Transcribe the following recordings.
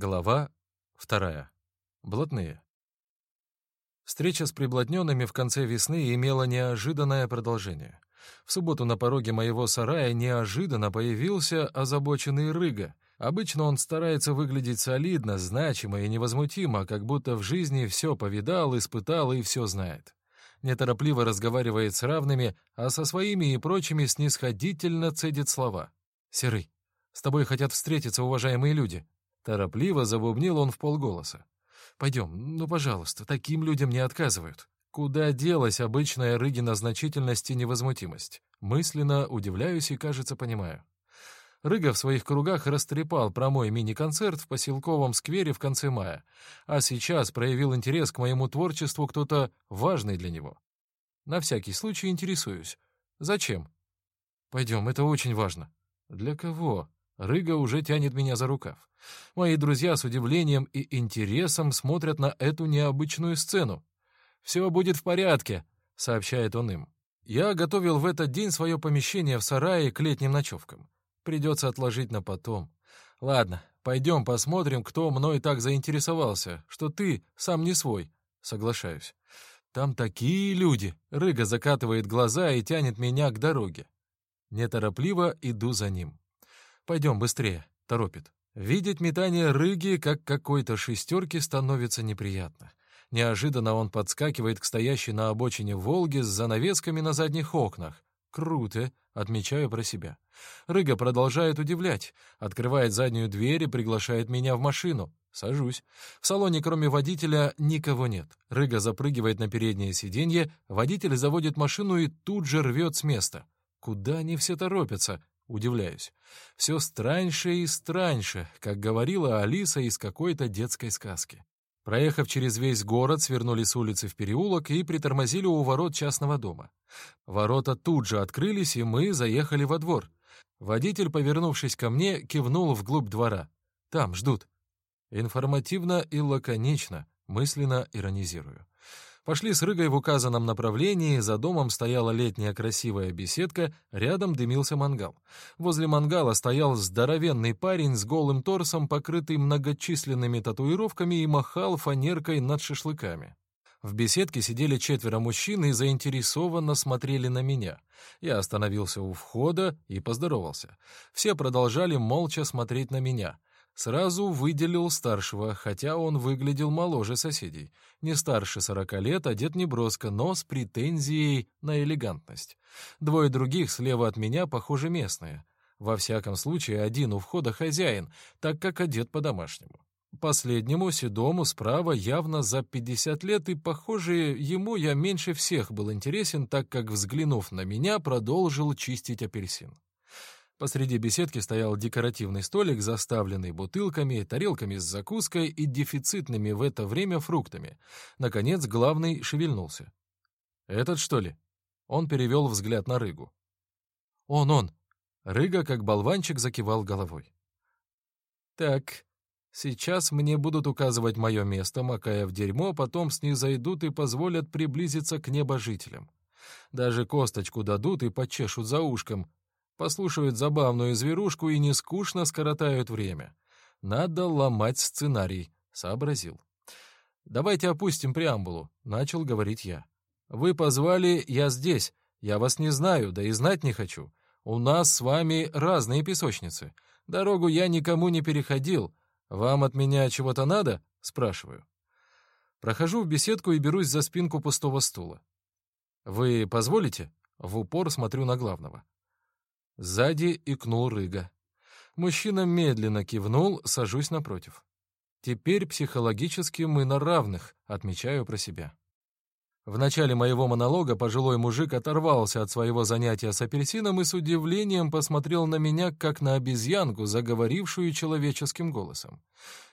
Глава вторая. Блатные. Встреча с приблотненными в конце весны имела неожиданное продолжение. В субботу на пороге моего сарая неожиданно появился озабоченный Рыга. Обычно он старается выглядеть солидно, значимо и невозмутимо, как будто в жизни все повидал, испытал и все знает. Неторопливо разговаривает с равными, а со своими и прочими снисходительно цедит слова. «Серый, с тобой хотят встретиться уважаемые люди», Торопливо забубнил он в полголоса. «Пойдем, ну, пожалуйста, таким людям не отказывают». Куда делась обычная Рыгина значительность и невозмутимость? Мысленно удивляюсь и, кажется, понимаю. Рыга в своих кругах растрепал про мой мини-концерт в поселковом сквере в конце мая, а сейчас проявил интерес к моему творчеству кто-то важный для него. На всякий случай интересуюсь. Зачем? Пойдем, это очень важно. Для кого? Рыга уже тянет меня за рукав. Мои друзья с удивлением и интересом смотрят на эту необычную сцену. «Все будет в порядке», — сообщает он им. Я готовил в этот день свое помещение в сарае к летним ночевкам. Придется отложить на потом. Ладно, пойдем посмотрим, кто мной так заинтересовался, что ты сам не свой. Соглашаюсь. Там такие люди. Рыга закатывает глаза и тянет меня к дороге. Неторопливо иду за ним. «Пойдем быстрее», — торопит. Видеть метание рыги, как какой-то шестерки, становится неприятно. Неожиданно он подскакивает к стоящей на обочине «Волге» с занавесками на задних окнах. «Круто», — отмечаю про себя. Рыга продолжает удивлять, открывает заднюю дверь и приглашает меня в машину. Сажусь. В салоне, кроме водителя, никого нет. Рыга запрыгивает на переднее сиденье, водитель заводит машину и тут же рвет с места. Куда они все торопятся? Удивляюсь. Все страньше и страньше, как говорила Алиса из какой-то детской сказки. Проехав через весь город, свернули с улицы в переулок и притормозили у ворот частного дома. Ворота тут же открылись, и мы заехали во двор. Водитель, повернувшись ко мне, кивнул вглубь двора. «Там ждут». Информативно и лаконично, мысленно иронизирую. Пошли с Рыгой в указанном направлении, за домом стояла летняя красивая беседка, рядом дымился мангал. Возле мангала стоял здоровенный парень с голым торсом, покрытый многочисленными татуировками и махал фанеркой над шашлыками. В беседке сидели четверо мужчин и заинтересованно смотрели на меня. Я остановился у входа и поздоровался. Все продолжали молча смотреть на меня. Сразу выделил старшего, хотя он выглядел моложе соседей. Не старше сорока лет, одет неброско, но с претензией на элегантность. Двое других слева от меня, похоже, местные. Во всяком случае, один у входа хозяин, так как одет по-домашнему. Последнему, седому, справа, явно за 50 лет, и, похоже, ему я меньше всех был интересен, так как, взглянув на меня, продолжил чистить апельсин. Посреди беседки стоял декоративный столик, заставленный бутылками, тарелками с закуской и дефицитными в это время фруктами. Наконец, главный шевельнулся. «Этот, что ли?» Он перевел взгляд на Рыгу. «Он, он!» Рыга, как болванчик, закивал головой. «Так, сейчас мне будут указывать мое место, макая в дерьмо, потом снизойдут и позволят приблизиться к небожителям. Даже косточку дадут и почешут за ушком, послушают забавную зверушку и нескучно скоротают время. Надо ломать сценарий, сообразил. «Давайте опустим преамбулу», — начал говорить я. «Вы позвали, я здесь. Я вас не знаю, да и знать не хочу. У нас с вами разные песочницы. Дорогу я никому не переходил. Вам от меня чего-то надо?» — спрашиваю. Прохожу в беседку и берусь за спинку пустого стула. «Вы позволите?» — в упор смотрю на главного. Сзади икнул Рыга. Мужчина медленно кивнул, сажусь напротив. Теперь психологически мы на равных, отмечаю про себя. В начале моего монолога пожилой мужик оторвался от своего занятия с апельсином и с удивлением посмотрел на меня, как на обезьянку, заговорившую человеческим голосом.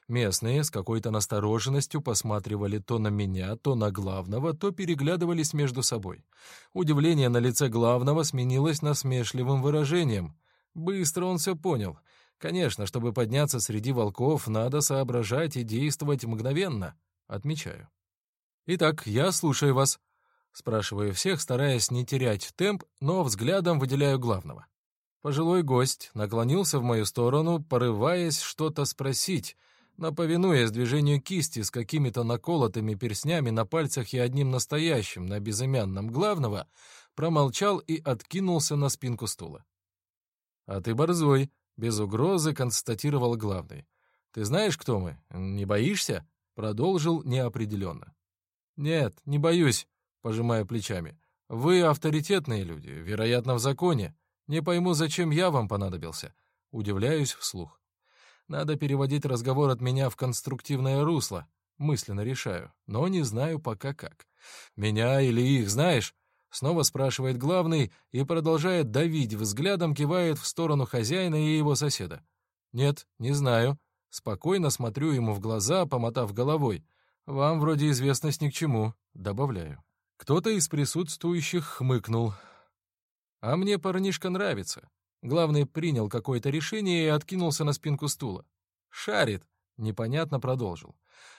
Местные с какой-то настороженностью посматривали то на меня, то на главного, то переглядывались между собой. Удивление на лице главного сменилось насмешливым выражением. Быстро он все понял. Конечно, чтобы подняться среди волков, надо соображать и действовать мгновенно. Отмечаю. «Итак, я слушаю вас», — спрашиваю всех, стараясь не терять темп, но взглядом выделяю главного. Пожилой гость наклонился в мою сторону, порываясь что-то спросить, но, повинуясь движению кисти с какими-то наколотыми перстнями на пальцах и одним настоящим на безымянном главного, промолчал и откинулся на спинку стула. «А ты борзой», — без угрозы констатировал главный. «Ты знаешь, кто мы? Не боишься?» — продолжил неопределенно. «Нет, не боюсь», — пожимая плечами. «Вы авторитетные люди, вероятно, в законе. Не пойму, зачем я вам понадобился». Удивляюсь вслух. Надо переводить разговор от меня в конструктивное русло. Мысленно решаю, но не знаю пока как. «Меня или их знаешь?» Снова спрашивает главный и продолжает давить взглядом, кивает в сторону хозяина и его соседа. «Нет, не знаю». Спокойно смотрю ему в глаза, помотав головой. «Вам вроде известность ни к чему», — добавляю. Кто-то из присутствующих хмыкнул. «А мне парнишка нравится». Главный принял какое-то решение и откинулся на спинку стула. «Шарит», — непонятно продолжил.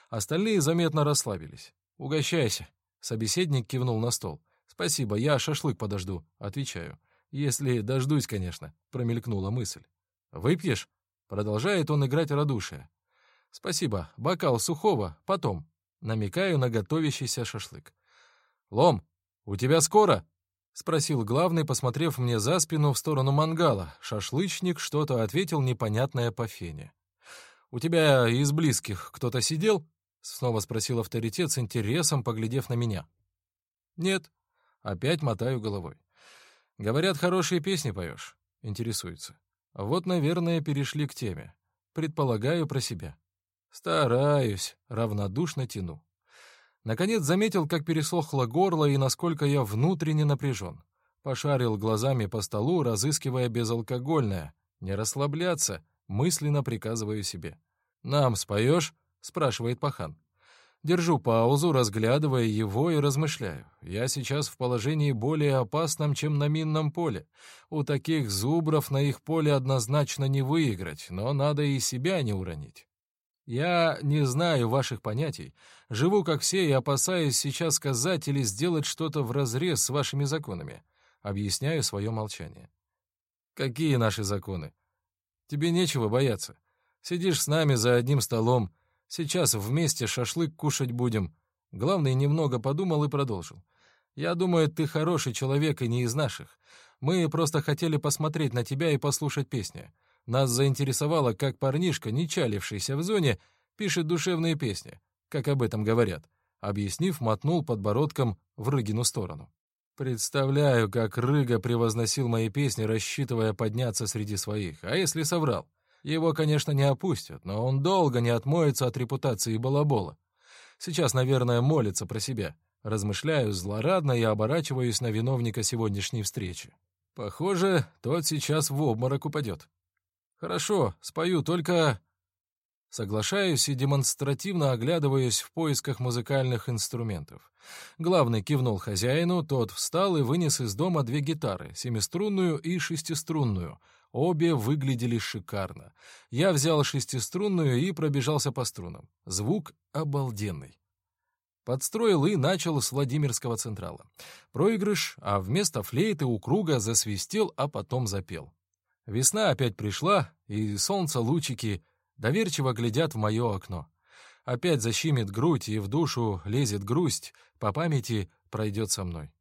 Остальные заметно расслабились. «Угощайся», — собеседник кивнул на стол. «Спасибо, я шашлык подожду», — отвечаю. «Если дождусь, конечно», — промелькнула мысль. «Выпьешь?» — продолжает он играть радушие. «Спасибо, бокал сухого, потом», — намекаю на готовящийся шашлык. «Лом, у тебя скоро?» — спросил главный, посмотрев мне за спину в сторону мангала. Шашлычник что-то ответил непонятное по фене. «У тебя из близких кто-то сидел?» — снова спросил авторитет с интересом, поглядев на меня. «Нет», Опять мотаю головой. Говорят, хорошие песни поешь. Интересуется. Вот, наверное, перешли к теме. Предполагаю про себя. Стараюсь, равнодушно тяну. Наконец заметил, как пересохло горло и насколько я внутренне напряжен. Пошарил глазами по столу, разыскивая безалкогольное. Не расслабляться, мысленно приказываю себе. «Нам споешь?» — спрашивает пахан. Держу паузу, разглядывая его и размышляю. Я сейчас в положении более опасном, чем на минном поле. У таких зубров на их поле однозначно не выиграть, но надо и себя не уронить. Я не знаю ваших понятий, живу как все и опасаюсь сейчас сказать или сделать что-то вразрез с вашими законами. Объясняю свое молчание. Какие наши законы? Тебе нечего бояться. Сидишь с нами за одним столом, Сейчас вместе шашлык кушать будем». Главный немного подумал и продолжил. «Я думаю, ты хороший человек и не из наших. Мы просто хотели посмотреть на тебя и послушать песни. Нас заинтересовало, как парнишка, не чалившийся в зоне, пишет душевные песни, как об этом говорят». Объяснив, мотнул подбородком в Рыгину сторону. Представляю, как Рыга превозносил мои песни, рассчитывая подняться среди своих. А если соврал? Его, конечно, не опустят, но он долго не отмоется от репутации балабола. Сейчас, наверное, молится про себя. Размышляю злорадно и оборачиваюсь на виновника сегодняшней встречи. Похоже, тот сейчас в обморок упадет. Хорошо, спою, только... Соглашаюсь и демонстративно оглядываюсь в поисках музыкальных инструментов. Главный кивнул хозяину, тот встал и вынес из дома две гитары, семиструнную и шестиструнную — Обе выглядели шикарно. Я взял шестиструнную и пробежался по струнам. Звук обалденный. Подстроил и начал с Владимирского Централа. Проигрыш, а вместо флейты у круга засвистел, а потом запел. Весна опять пришла, и солнце лучики доверчиво глядят в мое окно. Опять защимит грудь, и в душу лезет грусть, по памяти пройдет со мной.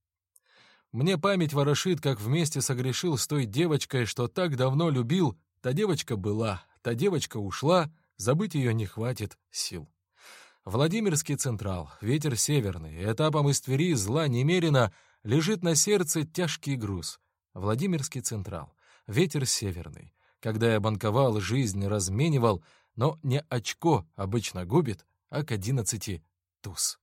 Мне память ворошит, как вместе согрешил с той девочкой, что так давно любил. Та девочка была, та девочка ушла, забыть ее не хватит сил. Владимирский Централ, ветер северный, этапом из Твери зла немерено, лежит на сердце тяжкий груз. Владимирский Централ, ветер северный. Когда я банковал, жизнь разменивал, но не очко обычно губит, а к одиннадцати туз.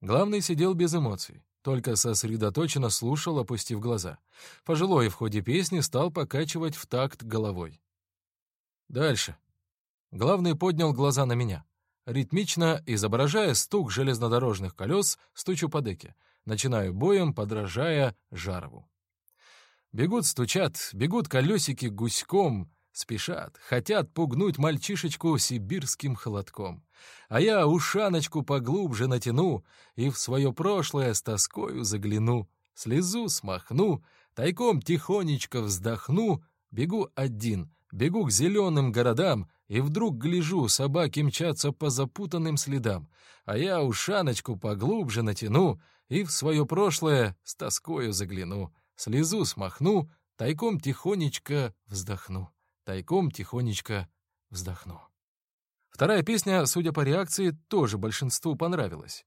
Главный сидел без эмоций только сосредоточенно слушал, опустив глаза. Пожилой в ходе песни стал покачивать в такт головой. Дальше. Главный поднял глаза на меня. Ритмично, изображая стук железнодорожных колес, стучу по деке. Начинаю боем, подражая Жарову. Бегут, стучат, бегут колесики гуськом, Спешат, хотят пугнуть мальчишечку сибирским холодком. А я ушаночку поглубже натяну и в свое прошлое с тоскою загляну. Слезу смахну, тайком тихонечко вздохну, бегу один, Бегу к зеленым городам, и вдруг гляжу, собаки мчатся по запутанным следам, а я ушаночку поглубже натяну и в свое прошлое с тоскою загляну, слезу смахну, тайком тихонечко вздохну, тайком тихонечко вздохну. Вторая песня, судя по реакции, тоже большинству понравилась.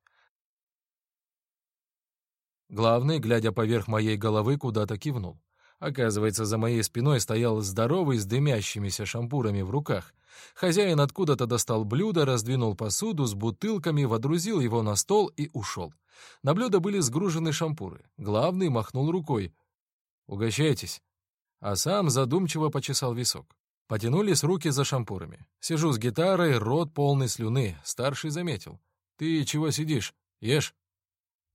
Главный, глядя поверх моей головы, куда-то кивнул. Оказывается, за моей спиной стоял здоровый с дымящимися шампурами в руках. Хозяин откуда-то достал блюдо, раздвинул посуду с бутылками, водрузил его на стол и ушел. На блюдо были сгружены шампуры. Главный махнул рукой. «Угощайтесь». А сам задумчиво почесал висок. Потянулись руки за шампурами. Сижу с гитарой, рот полный слюны. Старший заметил. «Ты чего сидишь? Ешь».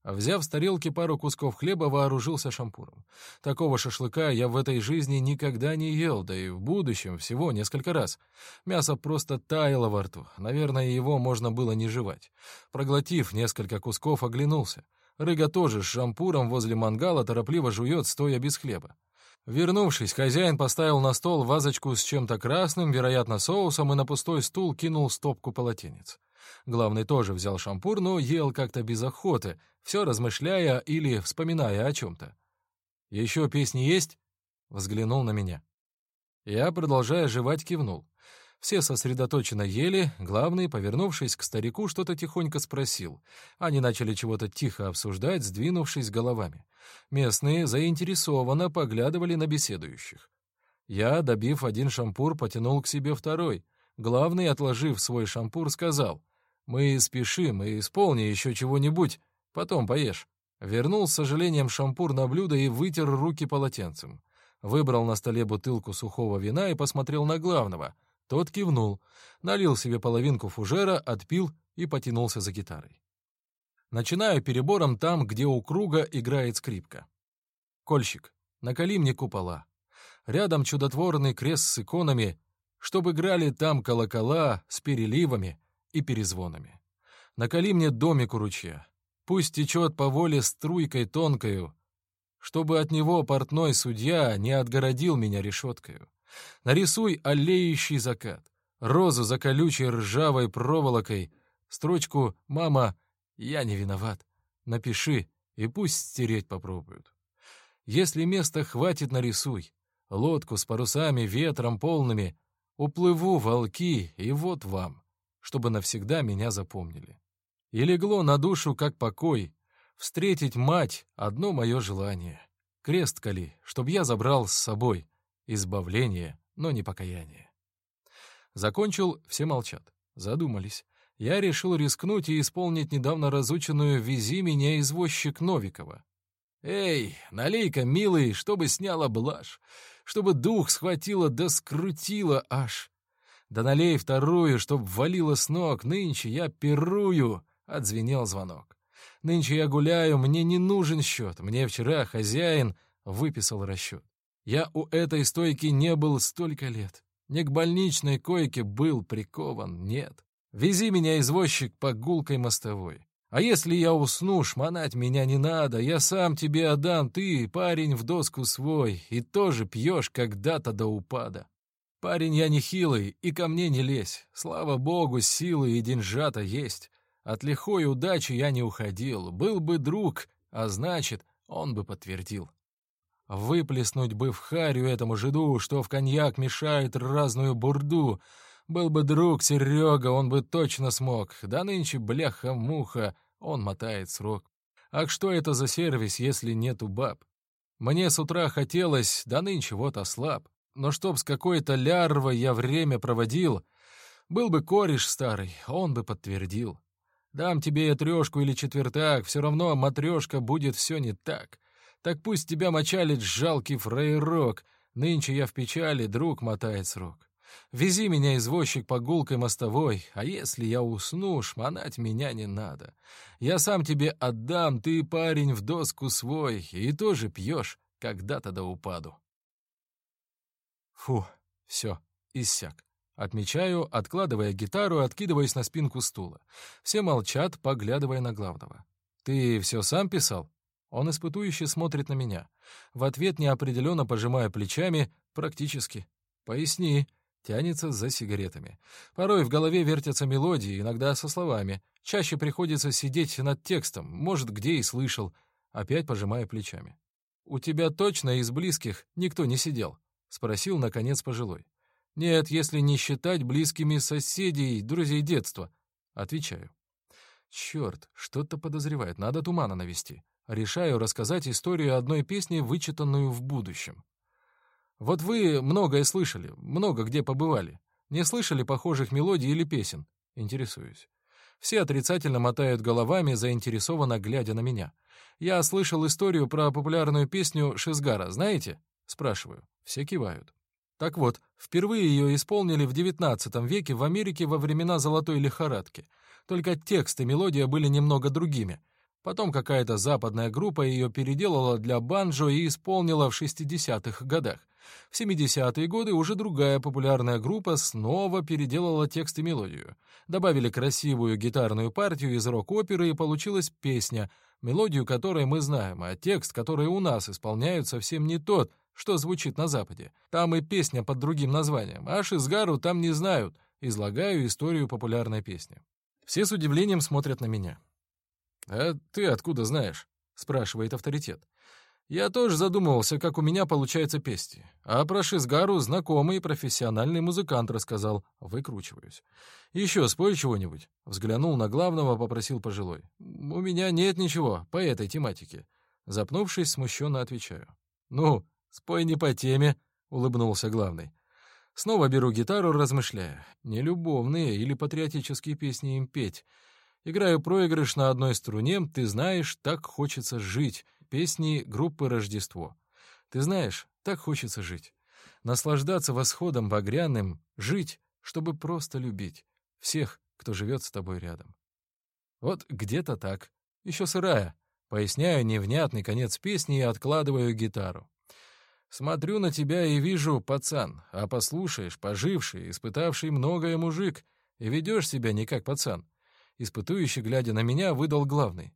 Взяв с тарелки пару кусков хлеба, вооружился шампуром. Такого шашлыка я в этой жизни никогда не ел, да и в будущем всего несколько раз. Мясо просто таяло во рту, наверное, его можно было не жевать. Проглотив несколько кусков, оглянулся. Рыга тоже с шампуром возле мангала торопливо жует, стоя без хлеба. Вернувшись, хозяин поставил на стол вазочку с чем-то красным, вероятно, соусом, и на пустой стул кинул стопку полотенец. Главный тоже взял шампур, но ел как-то без охоты, все размышляя или вспоминая о чем-то. «Еще песни есть?» — взглянул на меня. Я, продолжая жевать, кивнул. Все сосредоточенно ели, главный, повернувшись к старику, что-то тихонько спросил. Они начали чего-то тихо обсуждать, сдвинувшись головами. Местные заинтересованно поглядывали на беседующих. Я, добив один шампур, потянул к себе второй. Главный, отложив свой шампур, сказал, «Мы спешим, и исполни еще чего-нибудь, потом поешь». Вернул с сожалением шампур на блюдо и вытер руки полотенцем. Выбрал на столе бутылку сухого вина и посмотрел на главного. Тот кивнул, налил себе половинку фужера, отпил и потянулся за гитарой. Начинаю перебором там, где у круга играет скрипка. Кольщик, наколи мне купола. Рядом чудотворный крест с иконами, чтобы играли там колокола с переливами, и перезвонами. Наколи мне домик у ручья, пусть течет по воле струйкой тонкою, чтобы от него портной судья не отгородил меня решеткою. Нарисуй аллеющий закат, розу за колючей ржавой проволокой, строчку «Мама, я не виноват». Напиши, и пусть стереть попробуют. Если места хватит, нарисуй. Лодку с парусами, ветром полными. Уплыву, волки, и вот вам чтобы навсегда меня запомнили. И легло на душу, как покой, встретить мать — одно мое желание. Крест кали, чтоб я забрал с собой избавление, но не покаяние. Закончил, все молчат, задумались. Я решил рискнуть и исполнить недавно разученную «Вези меня, извозчик Новикова». «Эй, налей-ка, милый, чтобы сняла блажь, чтобы дух схватило да скрутило аж, да налей вторую, чтоб валило с ног, нынче я пирую!» — отзвенел звонок. «Нынче я гуляю, мне не нужен счет, мне вчера хозяин выписал расчет. Я у этой стойки не был столько лет, не к больничной койке был прикован, нет. Вези меня, извозчик, по гулкой мостовой. А если я усну, шмонать меня не надо, я сам тебе отдам, ты, парень, в доску свой, и тоже пьешь когда-то до упада. Парень я не хилый, и ко мне не лезь. Слава богу, силы и деньжата есть. От лихой удачи я не уходил. Был бы друг, а значит, он бы подтвердил. Выплеснуть бы в харю этому жиду, что в коньяк мешает разную бурду. Был бы друг Серега, он бы точно смог. Да нынче бляха-муха, он мотает срок. Ах, что это за сервис, если нету баб? Мне с утра хотелось, да нынче вот ослаб. Но чтоб с какой-то лярвой я время проводил, был бы кореш старый, он бы подтвердил. Дам тебе я трешку или четвертак, все равно матрешка будет все не так. Так пусть тебя мочалит жалкий фрейрок, нынче я в печали, друг мотает срок. Вези меня, извозчик, по гулкой мостовой, а если я усну, шмонать меня не надо. Я сам тебе отдам, ты, парень, в доску свой, и тоже пьешь когда-то до упаду. Фу, все, иссяк. Отмечаю, откладывая гитару, откидываясь на спинку стула. Все молчат, поглядывая на главного. «Ты все сам писал?» Он испытующе смотрит на меня. В ответ неопределенно пожимая плечами, практически. Поясни. Тянется за сигаретами. Порой в голове вертятся мелодии, иногда со словами. Чаще приходится сидеть над текстом, может, где и слышал. Опять пожимая плечами. «У тебя точно из близких никто не сидел?» — спросил, наконец, пожилой. «Нет, если не считать близкими соседей, друзей детства». Отвечаю. «Черт, что-то подозревает, надо тумана навести. Решаю рассказать историю одной песни, вычитанную в будущем. Вот вы многое слышали, много где побывали. Не слышали похожих мелодий или песен? Интересуюсь. Все отрицательно мотают головами, заинтересованно глядя на меня. Я слышал историю про популярную песню Шизгара, знаете? Спрашиваю. Все кивают. Так вот, впервые ее исполнили в XIX веке в Америке во времена золотой лихорадки. Только текст и мелодия были немного другими. Потом какая-то западная группа ее переделала для банджо и исполнила в 60-х годах. В 70-е годы уже другая популярная группа снова переделала текст и мелодию. Добавили красивую гитарную партию из рок-оперы, и получилась песня, мелодию которой мы знаем, а текст, который у нас исполняют, совсем не тот, что звучит на Западе. Там и песня под другим названием, а Шизгару там не знают. Излагаю историю популярной песни. Все с удивлением смотрят на меня. «А ты откуда знаешь?» — спрашивает авторитет. Я тоже задумывался, как у меня получается песни. А про Шизгару знакомый профессиональный музыкант рассказал. Выкручиваюсь. «Еще спой чего-нибудь?» Взглянул на главного, попросил пожилой. «У меня нет ничего по этой тематике». Запнувшись, смущенно отвечаю. «Ну, спой не по теме», — улыбнулся главный. Снова беру гитару, размышляя. Не любовные или патриотические песни им петь. Играю проигрыш на одной струне, ты знаешь, так хочется жить песни группы «Рождество». Ты знаешь, так хочется жить. Наслаждаться восходом багряным, жить, чтобы просто любить всех, кто живет с тобой рядом. Вот где-то так. Еще сырая. Поясняю невнятный конец песни и откладываю гитару. Смотрю на тебя и вижу, пацан, а послушаешь, поживший, испытавший многое мужик, и ведешь себя не как пацан. Испытующий, глядя на меня, выдал главный.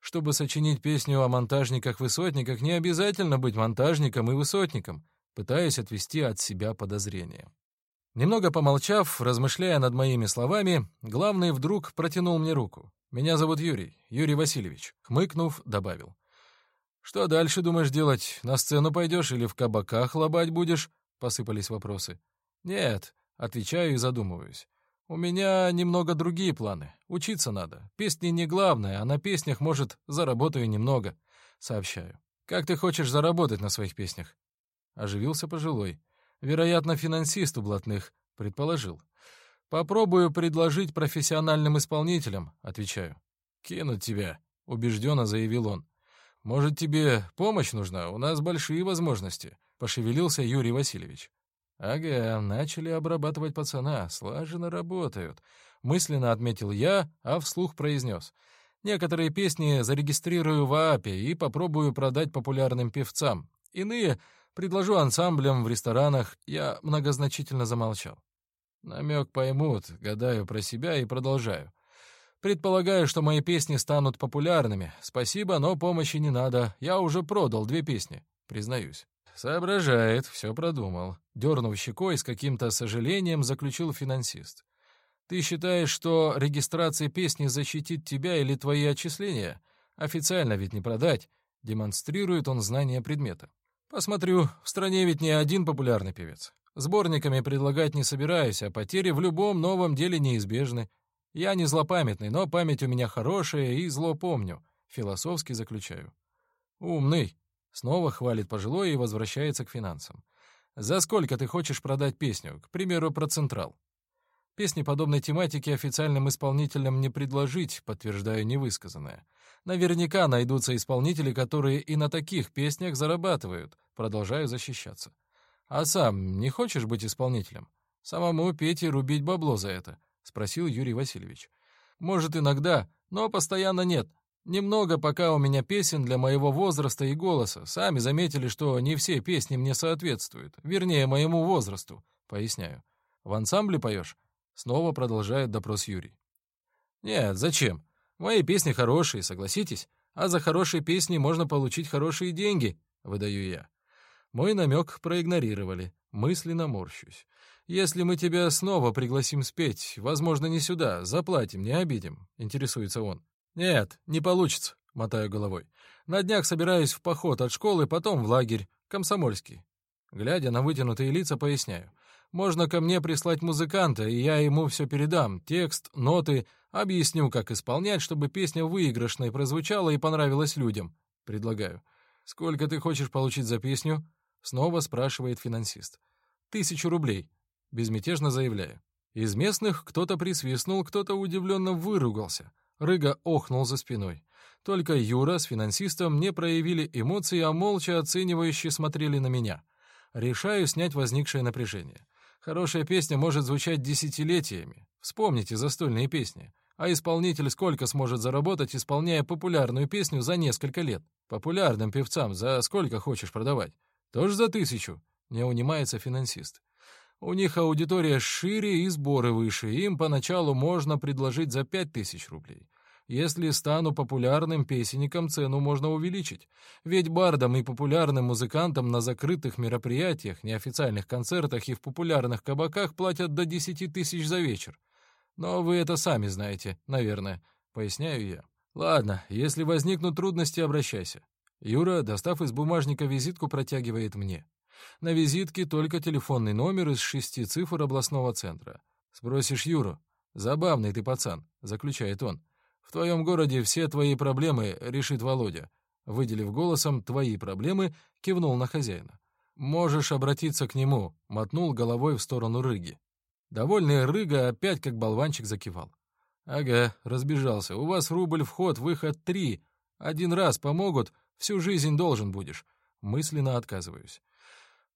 Чтобы сочинить песню о монтажниках-высотниках, не обязательно быть монтажником и высотником, пытаясь отвести от себя подозрения. Немного помолчав, размышляя над моими словами, главный вдруг протянул мне руку. «Меня зовут Юрий, Юрий Васильевич», — хмыкнув, добавил. «Что дальше думаешь делать? На сцену пойдешь или в кабаках лобать будешь?» — посыпались вопросы. «Нет», — отвечаю и задумываюсь. «У меня немного другие планы. Учиться надо. Песни не главное, а на песнях, может, заработаю немного», — сообщаю. «Как ты хочешь заработать на своих песнях?» Оживился пожилой. «Вероятно, финансист у блатных», — предположил. «Попробую предложить профессиональным исполнителям», — отвечаю. «Кинуть тебя», — убежденно заявил он. «Может, тебе помощь нужна? У нас большие возможности», — пошевелился Юрий Васильевич. «Ага, начали обрабатывать пацана, слаженно работают», — мысленно отметил я, а вслух произнес. «Некоторые песни зарегистрирую в ААПе и попробую продать популярным певцам. Иные предложу ансамблям в ресторанах». Я многозначительно замолчал. Намек поймут, гадаю про себя и продолжаю. Предполагаю, что мои песни станут популярными. Спасибо, но помощи не надо. Я уже продал две песни, признаюсь. «Соображает, все продумал», — дернув щекой с каким-то сожалением, заключил финансист. «Ты считаешь, что регистрация песни защитит тебя или твои отчисления? Официально ведь не продать», — демонстрирует он знание предмета. «Посмотрю, в стране ведь не один популярный певец. Сборниками предлагать не собираюсь, а потери в любом новом деле неизбежны. Я не злопамятный, но память у меня хорошая и зло помню», — философски заключаю. «Умный», Снова хвалит пожилой и возвращается к финансам. «За сколько ты хочешь продать песню? К примеру, про Централ?» Песни подобной тематики официальным исполнителям не предложить, подтверждаю невысказанное. Наверняка найдутся исполнители, которые и на таких песнях зарабатывают. Продолжаю защищаться. А сам не хочешь быть исполнителем? Самому петь и рубить бабло за это? Спросил Юрий Васильевич. Может, иногда, но постоянно нет. Немного пока у меня песен для моего возраста и голоса. Сами заметили, что не все песни мне соответствуют. Вернее, моему возрасту. Поясняю. В ансамбле поешь? Снова продолжает допрос Юрий. Нет, зачем? Мои песни хорошие, согласитесь. А за хорошие песни можно получить хорошие деньги, выдаю я. Мой намек проигнорировали. Мысленно морщусь. «Если мы тебя снова пригласим спеть, возможно, не сюда, заплатим, не обидим», — интересуется он. «Нет, не получится», — мотаю головой. «На днях собираюсь в поход от школы, потом в лагерь, комсомольский». Глядя на вытянутые лица, поясняю. «Можно ко мне прислать музыканта, и я ему все передам, текст, ноты, объясню, как исполнять, чтобы песня выигрышной прозвучала и понравилась людям». Предлагаю. «Сколько ты хочешь получить за песню?» Снова спрашивает финансист. «Тысячу рублей», — безмятежно заявляю. Из местных кто-то присвистнул, кто-то удивленно выругался. Рыга охнул за спиной. Только Юра с финансистом не проявили эмоций, а молча оценивающе смотрели на меня. Решаю снять возникшее напряжение. Хорошая песня может звучать десятилетиями. Вспомните застольные песни. А исполнитель сколько сможет заработать, исполняя популярную песню за несколько лет? Популярным певцам за сколько хочешь продавать? Тоже за тысячу? Не унимается финансист. У них аудитория шире и сборы выше, им поначалу можно предложить за пять тысяч рублей. Если стану популярным песенником, цену можно увеличить. Ведь бардам и популярным музыкантам на закрытых мероприятиях, неофициальных концертах и в популярных кабаках платят до 10 тысяч за вечер. Но вы это сами знаете, наверное, поясняю я. Ладно, если возникнут трудности, обращайся. Юра, достав из бумажника визитку, протягивает мне. На визитке только телефонный номер из шести цифр областного центра. Спросишь Юру. «Забавный ты пацан», — заключает он. «В твоем городе все твои проблемы решит Володя». Выделив голосом «твои проблемы», кивнул на хозяина. «Можешь обратиться к нему», — мотнул головой в сторону Рыги. Довольный Рыга опять как болванчик закивал. «Ага, разбежался. У вас рубль вход, выход три. Один раз помогут, Всю жизнь должен будешь. Мысленно отказываюсь.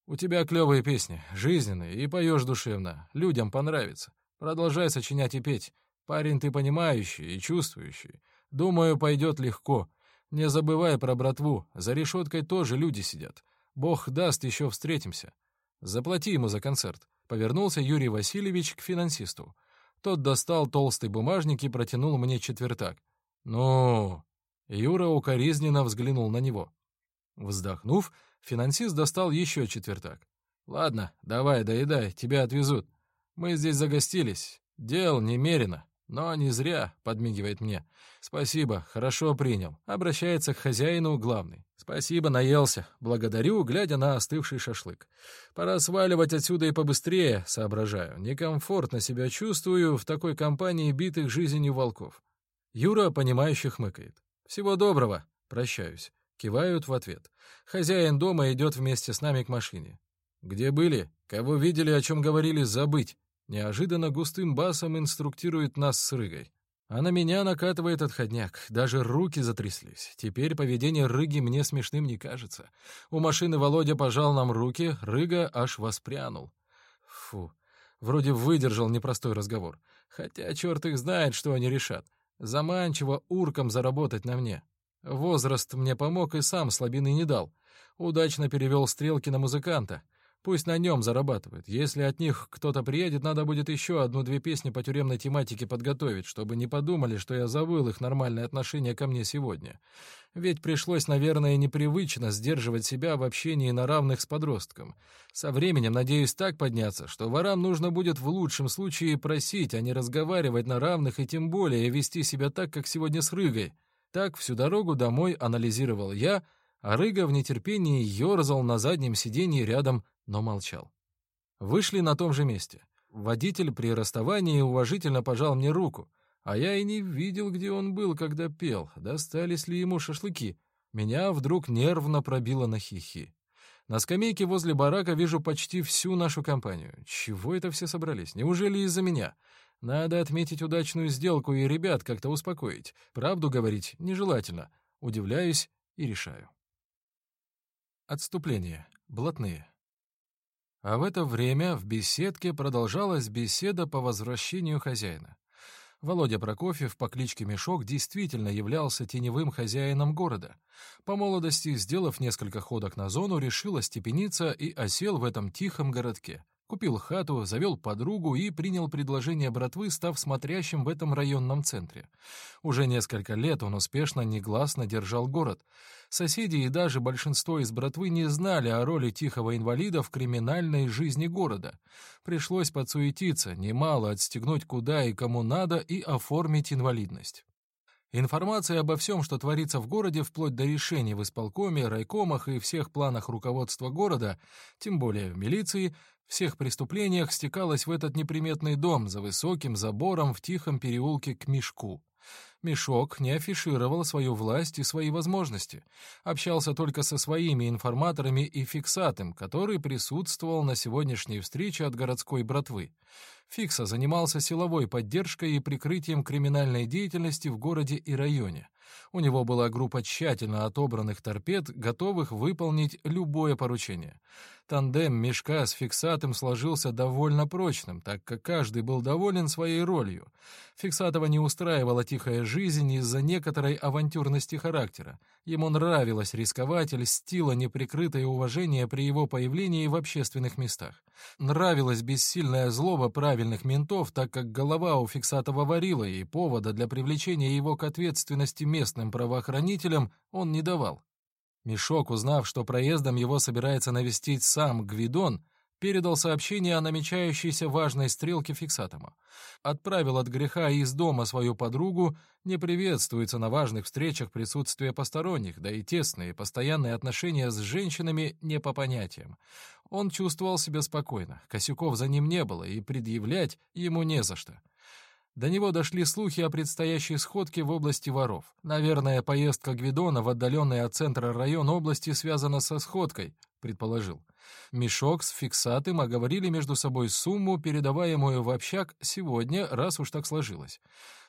У тебя клевые песни, жизненные, и поешь душевно. Людям понравится. Продолжай сочинять и петь. Парень ты понимающий и чувствующий. Думаю, пойдет легко. Не забывай про братву. За решеткой тоже люди сидят. Бог даст, еще встретимся. Заплати ему за концерт. Повернулся Юрий Васильевич к финансисту. Тот достал толстый бумажник и протянул мне четвертак. «Ну, Юра укоризненно взглянул на него. Вздохнув, финансист достал еще четвертак. «Ладно, давай, доедай, тебя отвезут. Мы здесь загостились. Дел немерено, но не зря», — подмигивает мне. «Спасибо, хорошо принял». Обращается к хозяину главный. «Спасибо, наелся. Благодарю, глядя на остывший шашлык. Пора сваливать отсюда и побыстрее, соображаю. Некомфортно себя чувствую в такой компании битых жизнью волков». Юра, понимающе хмыкает. «Всего доброго!» Прощаюсь. Кивают в ответ. Хозяин дома идет вместе с нами к машине. «Где были? Кого видели, о чем говорили, забыть!» Неожиданно густым басом инструктирует нас с Рыгой. А на меня накатывает отходняк. Даже руки затряслись. Теперь поведение Рыги мне смешным не кажется. У машины Володя пожал нам руки, Рыга аж воспрянул. Фу, вроде выдержал непростой разговор. Хотя черт их знает, что они решат. Заманчиво урком заработать на мне. Возраст мне помог и сам слабины не дал. Удачно перевел стрелки на музыканта. Пусть на нем зарабатывают. Если от них кто-то приедет, надо будет еще одну-две песни по тюремной тематике подготовить, чтобы не подумали, что я забыл их нормальное отношение ко мне сегодня. Ведь пришлось, наверное, непривычно сдерживать себя в общении на равных с подростком. Со временем, надеюсь, так подняться, что ворам нужно будет в лучшем случае просить, а не разговаривать на равных и тем более вести себя так, как сегодня с Рыгой. Так всю дорогу домой анализировал я — а Рыга в нетерпении ерзал на заднем сиденье рядом, но молчал. Вышли на том же месте. Водитель при расставании уважительно пожал мне руку, а я и не видел, где он был, когда пел, достались ли ему шашлыки. Меня вдруг нервно пробило на хихи. На скамейке возле барака вижу почти всю нашу компанию. Чего это все собрались? Неужели из-за меня? Надо отметить удачную сделку и ребят как-то успокоить. Правду говорить нежелательно. Удивляюсь и решаю. Отступление. Блатные. А в это время в беседке продолжалась беседа по возвращению хозяина. Володя Прокофьев по кличке Мешок действительно являлся теневым хозяином города. По молодости, сделав несколько ходок на зону, решил остепениться и осел в этом тихом городке. Купил хату, завел подругу и принял предложение братвы, став смотрящим в этом районном центре. Уже несколько лет он успешно негласно держал город. Соседи и даже большинство из братвы не знали о роли тихого инвалида в криминальной жизни города. Пришлось подсуетиться, немало отстегнуть куда и кому надо и оформить инвалидность. Информация обо всем, что творится в городе, вплоть до решений в исполкоме, райкомах и всех планах руководства города, тем более в милиции, всех преступлениях стекалась в этот неприметный дом за высоким забором в тихом переулке к мешку. Мешок не афишировал свою власть и свои возможности, общался только со своими информаторами и фиксатом, который присутствовал на сегодняшней встрече от городской братвы. Фикса занимался силовой поддержкой и прикрытием криминальной деятельности в городе и районе. У него была группа тщательно отобранных торпед, готовых выполнить любое поручение. Тандем мешка с фиксатом сложился довольно прочным, так как каждый был доволен своей ролью. Фиксатова не устраивала тихая жизнь из-за некоторой авантюрности характера. Ему нравилось рисковать, льстило неприкрытое уважение при его появлении в общественных местах. Нравилась бессильная злоба правильных ментов, так как голова у Фиксатова варила, и повода для привлечения его к ответственности местным правоохранителям он не давал. Мешок, узнав, что проездом его собирается навестить сам Гвидон, передал сообщение о намечающейся важной стрелке фиксатому. Отправил от греха из дома свою подругу, не приветствуется на важных встречах присутствие посторонних, да и тесные, постоянные отношения с женщинами не по понятиям. Он чувствовал себя спокойно, косяков за ним не было, и предъявлять ему не за что. До него дошли слухи о предстоящей сходке в области воров. Наверное, поездка Гвидона в отдаленный от центра район области связана со сходкой, предположил. Мешок с фиксатым оговорили между собой сумму, передаваемую в общак сегодня, раз уж так сложилось.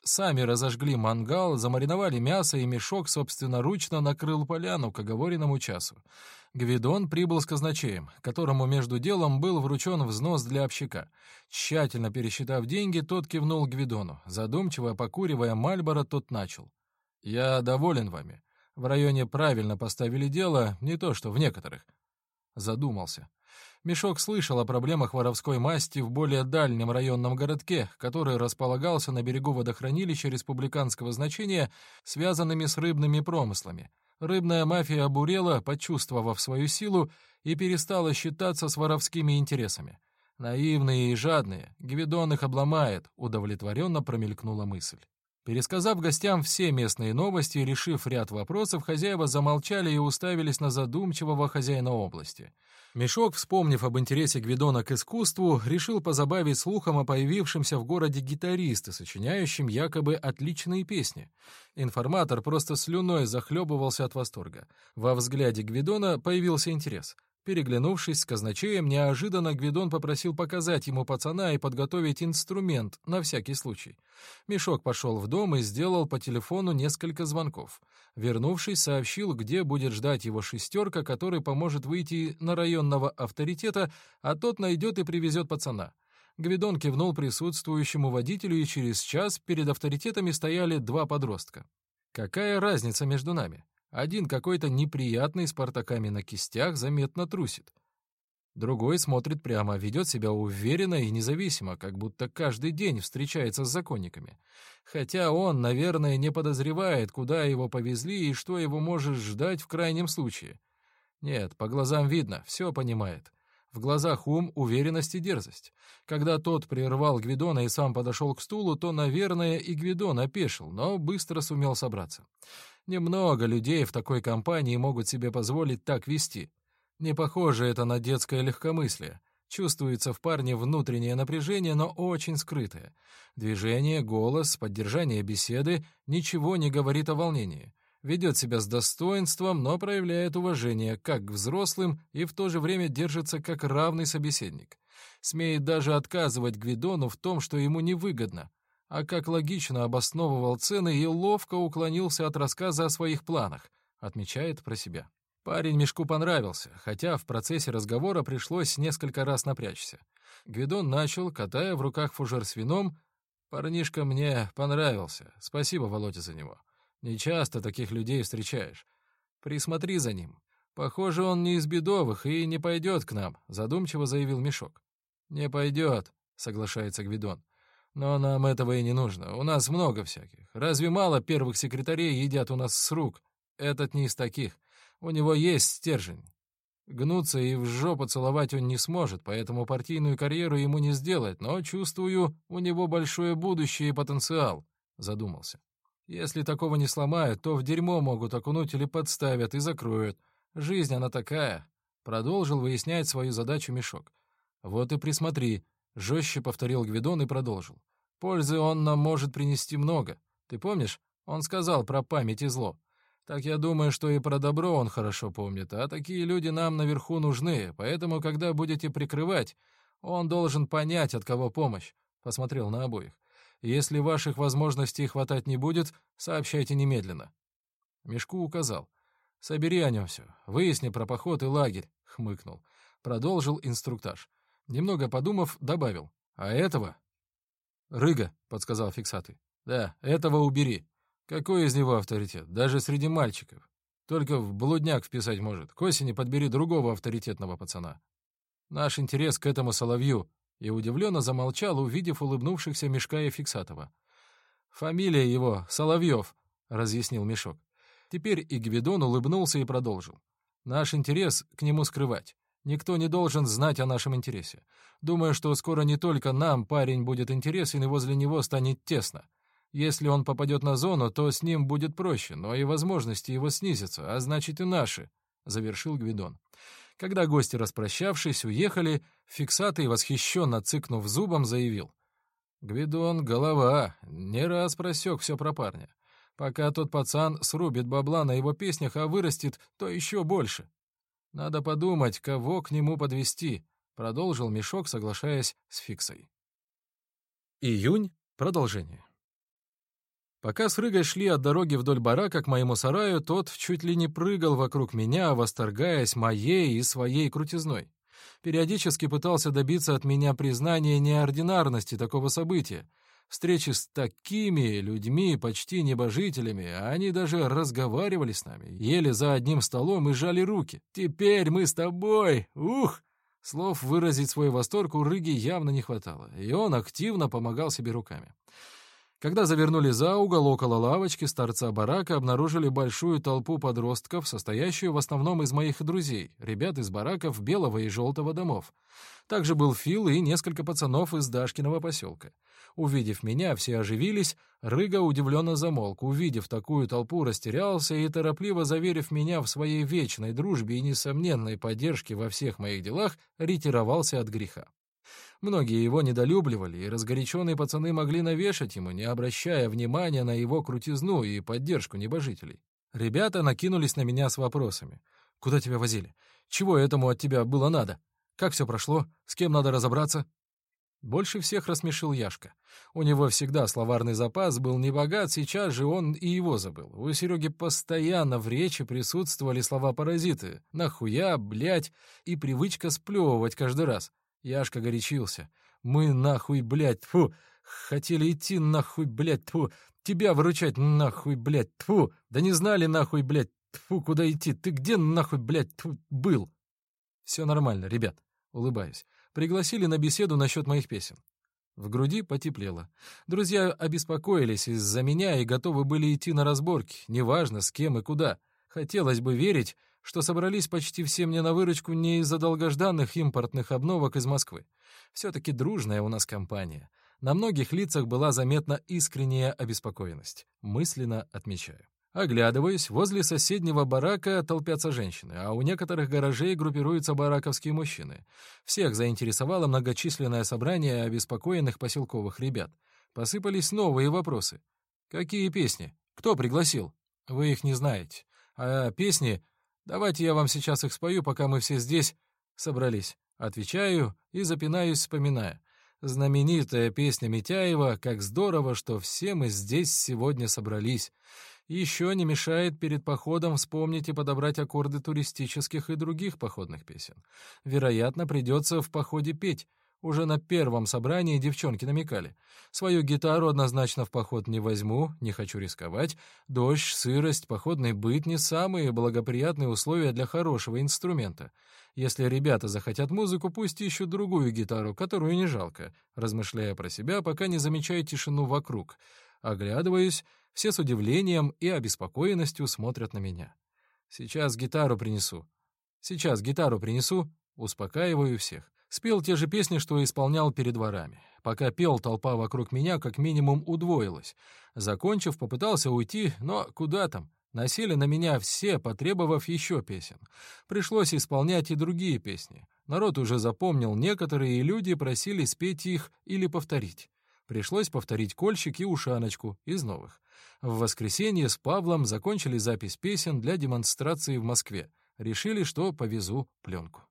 Сами разожгли мангал, замариновали мясо, и мешок собственноручно накрыл поляну к оговоренному часу. Гвидон прибыл с казначеем, которому между делом был вручен взнос для общака. Тщательно пересчитав деньги, тот кивнул Гвидону. Задумчиво покуривая Мальборо, тот начал. «Я доволен вами. В районе правильно поставили дело, не то что в некоторых задумался. Мешок слышал о проблемах воровской масти в более дальнем районном городке, который располагался на берегу водохранилища республиканского значения, связанными с рыбными промыслами. Рыбная мафия обурела, почувствовав свою силу, и перестала считаться с воровскими интересами. Наивные и жадные, Гвидон их обломает, удовлетворенно промелькнула мысль. Пересказав гостям все местные новости и решив ряд вопросов, хозяева замолчали и уставились на задумчивого хозяина области. Мешок, вспомнив об интересе Гвидона к искусству, решил позабавить слухом о появившемся в городе гитаристе, сочиняющем якобы отличные песни. Информатор просто слюной захлебывался от восторга. Во взгляде Гвидона появился интерес — Переглянувшись с казначеем, неожиданно Гвидон попросил показать ему пацана и подготовить инструмент на всякий случай. Мешок пошел в дом и сделал по телефону несколько звонков. Вернувшись, сообщил, где будет ждать его шестерка, который поможет выйти на районного авторитета, а тот найдет и привезет пацана. Гвидон кивнул присутствующему водителю, и через час перед авторитетами стояли два подростка. «Какая разница между нами?» Один какой-то неприятный с портаками на кистях заметно трусит. Другой смотрит прямо, ведет себя уверенно и независимо, как будто каждый день встречается с законниками. Хотя он, наверное, не подозревает, куда его повезли и что его может ждать в крайнем случае. Нет, по глазам видно, все понимает. В глазах ум, уверенность и дерзость. Когда тот прервал Гвидона и сам подошел к стулу, то, наверное, и Гвидон опешил, но быстро сумел собраться. Немного людей в такой компании могут себе позволить так вести. Не похоже это на детское легкомыслие. Чувствуется в парне внутреннее напряжение, но очень скрытое. Движение, голос, поддержание беседы ничего не говорит о волнении ведет себя с достоинством, но проявляет уважение как к взрослым и в то же время держится как равный собеседник. Смеет даже отказывать Гвидону в том, что ему невыгодно, а как логично обосновывал цены и ловко уклонился от рассказа о своих планах, отмечает про себя. Парень Мешку понравился, хотя в процессе разговора пришлось несколько раз напрячься. Гвидон начал, катая в руках фужер с вином. «Парнишка мне понравился. Спасибо, Володя, за него. Не часто таких людей встречаешь. Присмотри за ним. Похоже, он не из бедовых и не пойдет к нам», — задумчиво заявил Мешок. «Не пойдет», — соглашается Гвидон. «Но нам этого и не нужно. У нас много всяких. Разве мало первых секретарей едят у нас с рук? Этот не из таких. У него есть стержень. Гнуться и в жопу целовать он не сможет, поэтому партийную карьеру ему не сделать, но, чувствую, у него большое будущее и потенциал», — задумался. «Если такого не сломают, то в дерьмо могут окунуть или подставят и закроют. Жизнь она такая». Продолжил выяснять свою задачу Мешок. «Вот и присмотри», — жестче повторил Гвидон и продолжил. «Пользы он нам может принести много. Ты помнишь, он сказал про память и зло. Так я думаю, что и про добро он хорошо помнит, а такие люди нам наверху нужны, поэтому, когда будете прикрывать, он должен понять, от кого помощь. Посмотрел на обоих. Если ваших возможностей хватать не будет, сообщайте немедленно. Мешку указал. Собери о нем все, выясни про поход и лагерь, хмыкнул. Продолжил инструктаж. Немного подумав, добавил. А этого? Рыга, подсказал фиксатый. Да, этого убери. Какой из него авторитет? Даже среди мальчиков. Только в блудняк вписать может. К осени подбери другого авторитетного пацана. Наш интерес к этому Соловью. И удивленно замолчал, увидев улыбнувшихся Мешка и Фиксатова. «Фамилия его — Соловьев», — разъяснил Мешок. Теперь и Гвидон улыбнулся и продолжил. «Наш интерес к нему скрывать. Никто не должен знать о нашем интересе. Думаю, что скоро не только нам парень будет интересен, и возле него станет тесно. Если он попадет на зону, то с ним будет проще, но и возможности его снизятся, а значит и наши», — завершил Гвидон. Когда гости, распрощавшись, уехали, фиксатый, восхищенно цыкнув зубом, заявил. «Гвидон — голова, не раз просек все про парня. Пока тот пацан срубит бабла на его песнях, а вырастет, то еще больше. Надо подумать, кого к нему подвести», — продолжил Мешок, соглашаясь с Фиксой. Июнь. Продолжение. Пока с Рыгой шли от дороги вдоль барака к моему сараю, тот чуть ли не прыгал вокруг меня, восторгаясь моей и своей крутизной. Периодически пытался добиться от меня признания неординарности такого события. Встречи с такими людьми, почти небожителями, а они даже разговаривали с нами, ели за одним столом и жали руки. «Теперь мы с тобой! Ух!» Слов выразить свой восторг у Рыги явно не хватало, и он активно помогал себе руками. Когда завернули за угол около лавочки с торца барака, обнаружили большую толпу подростков, состоящую в основном из моих друзей, ребят из бараков белого и желтого домов. Также был Фил и несколько пацанов из Дашкиного поселка. Увидев меня, все оживились, Рыга удивленно замолк, увидев такую толпу, растерялся и, торопливо заверив меня в своей вечной дружбе и несомненной поддержке во всех моих делах, ретировался от греха. Многие его недолюбливали, и разгоряченные пацаны могли навешать ему, не обращая внимания на его крутизну и поддержку небожителей. Ребята накинулись на меня с вопросами. «Куда тебя возили? Чего этому от тебя было надо? Как все прошло? С кем надо разобраться?» Больше всех рассмешил Яшка. У него всегда словарный запас был небогат, сейчас же он и его забыл. У Сереги постоянно в речи присутствовали слова-паразиты «нахуя», «блядь» и привычка сплевывать каждый раз. Яшка горячился. «Мы нахуй, блядь, тьфу! Хотели идти нахуй, блядь, тьфу! Тебя выручать нахуй, блядь, тьфу! Да не знали нахуй, блядь, тьфу, куда идти! Ты где нахуй, блядь, тьфу, был?» «Все нормально, ребят», — улыбаюсь. «Пригласили на беседу насчет моих песен». В груди потеплело. Друзья обеспокоились из-за меня и готовы были идти на разборки, неважно с кем и куда. Хотелось бы верить, что собрались почти все мне на выручку не из-за долгожданных импортных обновок из Москвы. Все-таки дружная у нас компания. На многих лицах была заметна искренняя обеспокоенность. Мысленно отмечаю. Оглядываюсь, возле соседнего барака толпятся женщины, а у некоторых гаражей группируются бараковские мужчины. Всех заинтересовало многочисленное собрание обеспокоенных поселковых ребят. Посыпались новые вопросы. «Какие песни? Кто пригласил?» «Вы их не знаете. А песни Давайте я вам сейчас их спою, пока мы все здесь собрались. Отвечаю и запинаюсь, вспоминая. Знаменитая песня Митяева «Как здорово, что все мы здесь сегодня собрались». Еще не мешает перед походом вспомнить и подобрать аккорды туристических и других походных песен. Вероятно, придется в походе петь. Уже на первом собрании девчонки намекали. Свою гитару однозначно в поход не возьму, не хочу рисковать. Дождь, сырость, походный быт — не самые благоприятные условия для хорошего инструмента. Если ребята захотят музыку, пусть ищут другую гитару, которую не жалко, размышляя про себя, пока не замечаю тишину вокруг. Оглядываюсь, все с удивлением и обеспокоенностью смотрят на меня. Сейчас гитару принесу. Сейчас гитару принесу, успокаиваю всех. Спел те же песни, что исполнял перед дворами. Пока пел, толпа вокруг меня как минимум удвоилась. Закончив, попытался уйти, но куда там? Насели на меня все, потребовав еще песен. Пришлось исполнять и другие песни. Народ уже запомнил некоторые, и люди просили спеть их или повторить. Пришлось повторить «Кольщик» и «Ушаночку» из новых. В воскресенье с Павлом закончили запись песен для демонстрации в Москве. Решили, что повезу пленку.